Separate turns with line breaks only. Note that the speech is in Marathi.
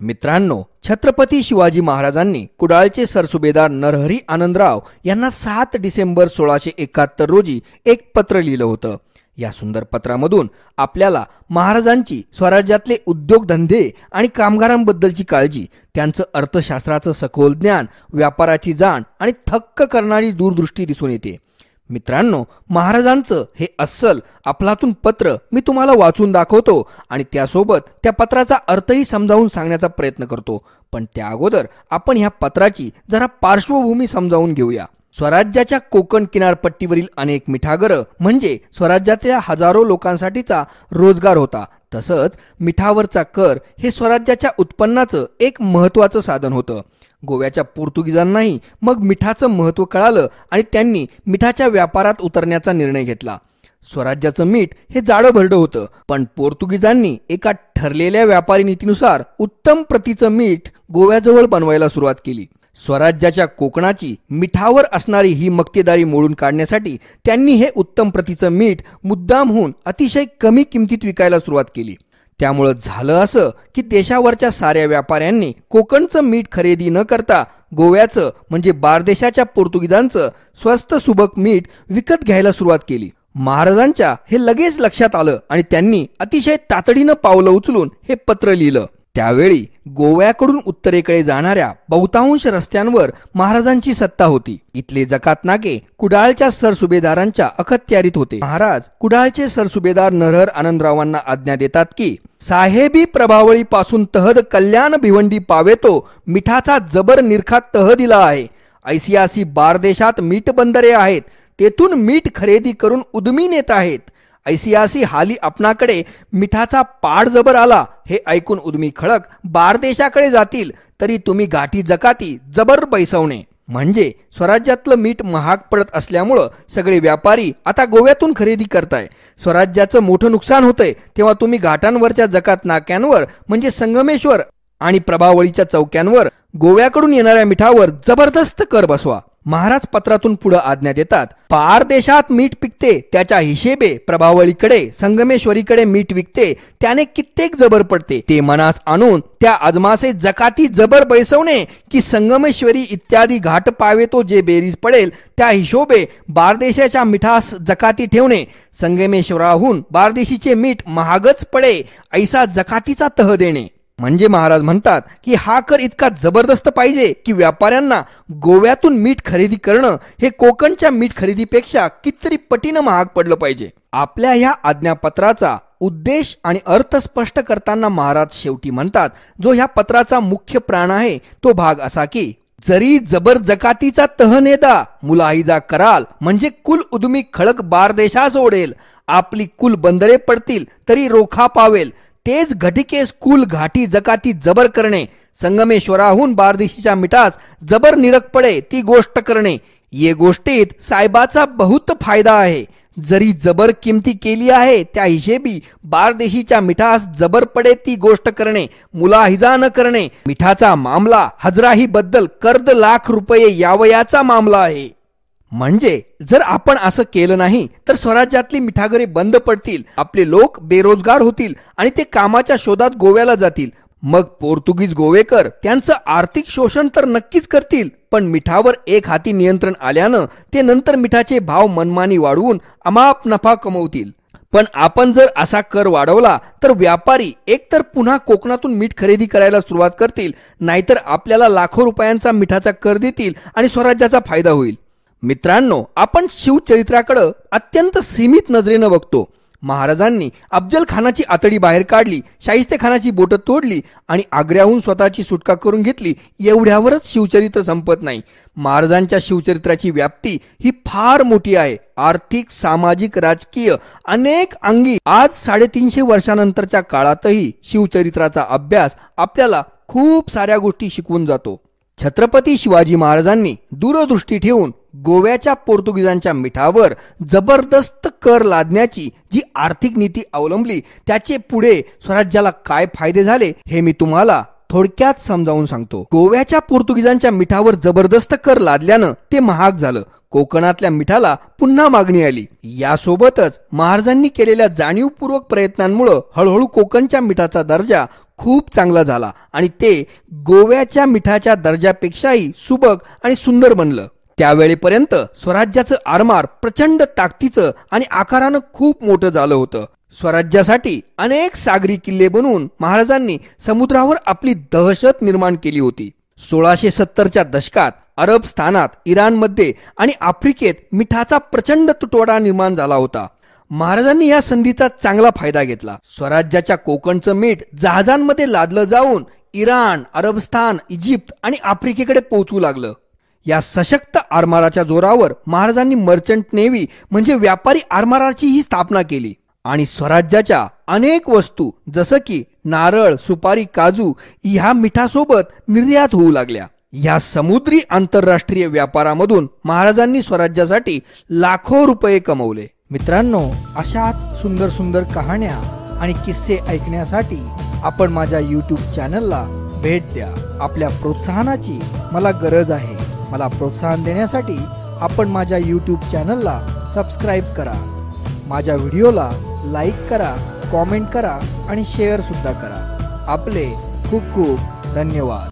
मित्रांनो छत्रपती शिवाजी महाराजांनी कुडाळचे सरसुबेदार नरहरी आनंदराव यांना सात डिसेंबर सोळाशे एकाहत्तर रोजी एक पत्र लिहिलं होतं. या सुंदर पत्रामधून आपल्याला महाराजांची स्वराज्यातले उद्योगधंदे आणि कामगारांबद्दलची काळजी त्यांचं अर्थशास्त्राचं सखोल ज्ञान व्यापाराची जाण आणि थक्क करणारी दूरदृष्टी दिसून येते. मित्रांनो महाराजांचं हे अस्सल आपलातून पत्र मी तुम्हाला वाचून दाखवतो आणि त्यासोबत त्या पत्राचा अर्थही समजावून सांगण्याचा प्रयत्न करतो. पण त्या अगोदर आपण ह्या पत्राची जरा पार्श्वभूमी समजावून घेऊया. स्वराज्याच्या कोकण किनारपट्टीवरील अनेक मिठागरं म्हणजे स्वराज्यातल्या हजारो लोकांसाठीचा रोजगार होता. तसंच मिठावरचा कर हे स्वराज्याच्या उत्पन्नाचं एक महत्त्वाचं साधन होतं. गोव्याच्या पोर्तुगीजांनाही मग मिठाचं महत्त्व कळालं आणि त्यांनी मिठाच्या व्यापारात उतरण्याचा निर्णय घेतला. स्वराज्याचं मीठ हे जाडं भरडं होतं पण पोर्तुगीजांनी एका ठरलेल्या व्यापारी नीतीनुसार उत्तम प्रतीचं मीठ गोव्याजवळ बनवायला सुरुवात केली. स्वराज्याच्या कोकणाची मिठावर असणारी ही मक्तेदारी मोडून काढण्यासाठी त्यांनी हे उत्तम प्रतीचं मीठ मुद्दाम होऊन अतिशय कमी किमतीत विकायला सुरुवात केली. त्यामुळं झालं असं की देशावरच्या साऱ्या व्यापाऱ्यांनी कोकणचं मीठ खरेदी न करता गोव्याचं म्हणजे बारदेशाच्या पोर्तुगीजांचं स्वस्त सुबक मीठ विकत घ्यायला सुरुवात केली. महाराजांच्या हे लगेच लक्षात आलं आणि त्यांनी अतिशय तातडीनं पावलं उचलून हे पत्र लिहिलं. त्यावेळी गोव्याकडून उत्तरेकडे जाणाऱ्या बहुतांश रस्त्यांवर महाराजांची सत्ता होती. इथले जकात नाके कुडाळच्या सरसुभेदारांच्या अखत्यारीत होते. महाराज कुडाळचे सरसुभेदार नरहर आनंदरावांना आज्ञा देतात की साहेबी प्रभावळी पासून तहद कल्याण भिवंडी पावेतो मिठाचा जबर निरखात तह दिला आहे. ऐसियासी बारदेशात मीठ बंदरे आहेत तेथून मीठ खरेदी करून उदमी नेत आहेत. ऐसियासी हाली आपणाकडे मिठाचा पाड जबर आला हे ऐकून उदमी खळक बारदेशाकडे जातील तरी तुम्ही गाठी जकाती जबर बैसवणे. म्हणजे स्वराज्यातलं मीठ महाग पडत असल्यामुळं सगळे व्यापारी आता गोव्यातून खरेदी करताय. स्वराज्याचं मोठं नुकसान होतंय तेव्हा तुम्ही घाटांवरच्या जकात नाक्यांवर म्हणजे संगमेश्वर आणि प्रभावळीच्या चौक्यांवर गोव्याकडून येणाऱ्या मिठावर जबरदस्त कर बसवा. महाराज पत्रातून पुढे आज्ञा देतात पार देशात मीठ पिकते त्याच्या हिशेबे प्रभावळीकडे संगमेश्वरीकडे मीठ विकते त्याने कित्येक जबर पडते. ते मनास आणून त्या अजमासे जकाती जबर बैसवणे की संगमेश्वरी इत्यादी घाट पावे तो जे बेरीज पडेल त्या हिशोबे बारदेशाच्या मिठास जकाती ठेवणे. संगमेश्वराहून बारदेशीचे मीठ महागच पडे ऐसा जकातीचा तह देणे. म्हणजे महाराज म्हणतात की हा कर इतका जबरदस्त पाहिजे की व्यापाऱ्यांना गोव्यातून मीठ खरेदी करणं हे कोकणच्या मीठ खरेदीपेक्षा कितीतरी पटीनं महाग पडलं पाहिजे. आपल्या ह्या आज्ञापत्राचा उद्देश आणि अर्थ स्पष्ट करताना महाराज शेवटी म्हणतात जो ह्या पत्राचा मुख्य प्राण आहे तो भाग असा की जरी जबर जकातीचा तह नेदा मुलाहिजा कराल म्हणजे कुल उदमी खळक बारदेशास ओढेल. आपली कुल बंदरे पडतील तरी रोखा पावेल. तेच घटिकेस कुल घाटी जकाती जबर करणे संगमेश्वराहून बारदिशीच्या मिठास जबर निरक पडे ती गोष्ट करणे. ये गोष्टीत साहेबाचा बहुत फायदा आहे. जरी जबर किमती केली आहे त्या हिशेबी बारदेशीच्या मिठास जबर पडे ती गोष्ट करणे. मुलाहिजा न करणे. मिठाचा मामला हजराही बद्दल कर्द लाख रुपये यावयाचा मामला आहे. म्हणजे जर आपण असं केलं नाही तर स्वराज्यातली मिठागरे बंद पडतील आपले लोक बेरोजगार होतील आणि ते कामाच्या शोधात गोव्याला जातील. मग पोर्तुगीज गोवेकर त्यांचं आर्थिक शोषण तर नक्कीच करतील पण मिठावर एक हाती नियंत्रण आल्यानं ते नंतर मिठाचे भाव मनमानी वाढवून अमाप नफा कमवतील. पण आपण जर असा कर वाढवला तर व्यापारी एकतर पुन्हा कोकणातून मीठ खरेदी करायला सुरुवात करतील नाहीतर आपल्याला लाखो रुपयांचा मिठाचा कर देतील आणि स्वराज्याचा फायदा होईल. मित्रांनो आपण शिवचरित्राकडं अत्यंत सीमित नजरेनं बघतो. महाराजांनी अफजल खानाची आतडी बाहेर काढली शाहिस्ते खानाची बोटं तोडली आणि आग्र्याहून स्वतःची सुटका करून घेतली एवढ्यावरच शिवचरित्र संपत नाही. महाराजांच्या शिवचरित्राची व्याप्ती ही फार मोठी आहे. आर्थिक सामाजिक राजकीय अनेक अंगी आज साडेतीनशे वर्षानंतरच्या काळातही शिवचरित्राचा अभ्यास आपल्याला खूप साऱ्या गोष्टी शिकवून जातो. छत्रपती शिवाजी महाराजांनी दूरदृष्टी ठेवून गोव्याच्या पोर्तुगीजांच्या मिठावर जबरदस्त कर लादण्याची जी आर्थिक नीती अवलंबली त्याचे पुढे स्वराज्याला काय फायदे झाले हे मी तुम्हाला थोडक्यात समजावून सांगतो. गोव्याच्या पोर्तुगीजांच्या मिठावर जबरदस्त कर लादल्यानं ते महाग झालं. कोकणातल्या मिठाला पुन्हा मागणी आली. यासोबतच महाराजांनी केलेल्या जाणीवपूर्वक प्रयत्नांमुळे हळूहळू कोकणच्या मिठाचा दर्जा खूप चांगला झाला आणि ते गोव्याच्या मिठाच्या दर्जापेक्षाही सुबक आणि सुंदर बनलं. त्यावेळेपर्यंत स्वराज्याचं आरमार प्रचंड ताकदीचं आणि आकारानं खूप मोठं झालं होतं. स्वराज्यासाठी अनेक सागरी किल्ले बनवून महाराजांनी समुद्रावर आपली दहशत निर्माण केली होती. सोळाशे सत्तरच्या दशकात अरब स्थानात इराणमध्ये आणि आफ्रिकेत मिठाचा प्रचंड तुटवडा निर्माण झाला होता. महाराजांनी या संधीचा चांगला फायदा घेतला. स्वराज्याच्या कोकणचं मीठ जहाजांमध्ये लादलं जाऊन इराण अरबस्थान इजिप्त आणि आफ्रिकेकडे पोहोचू लागलं. या सशक्त आरमाराच्या जोरावर महाराजांनी मर्चंट नेव्ही म्हणजे व्यापारी आरमाराची ही स्थापना केली. आणि स्वराज्याच्या अनेक वस्तू जसं की नारळ सुपारी काजू ह्या मिठासोबत निर्यात होऊ लागल्या. या समुद्री आंतरराष्ट्रीय व्यापारामधून महाराजांनी स्वराज्यासाठी लाखो रुपये कमवले. मित्रांनो अशाच सुंदर सुंदर कहाण्या आणि किस्से ऐकण्यासाठी आपण माझ्या यूट्यूब चॅनलला भेट द्या. आपल्या प्रोत्साहनाची मला गरज आहे. मला प्रोत्साहन देण्यासाठी आपण माझ्या यूट्यूब चॅनलला सबस्क्राईब करा. माझ्या व्हिडिओला लाईक करा कॉमेंट करा आणि शेअरसुद्धा करा. आपले खूप खूप धन्यवाद.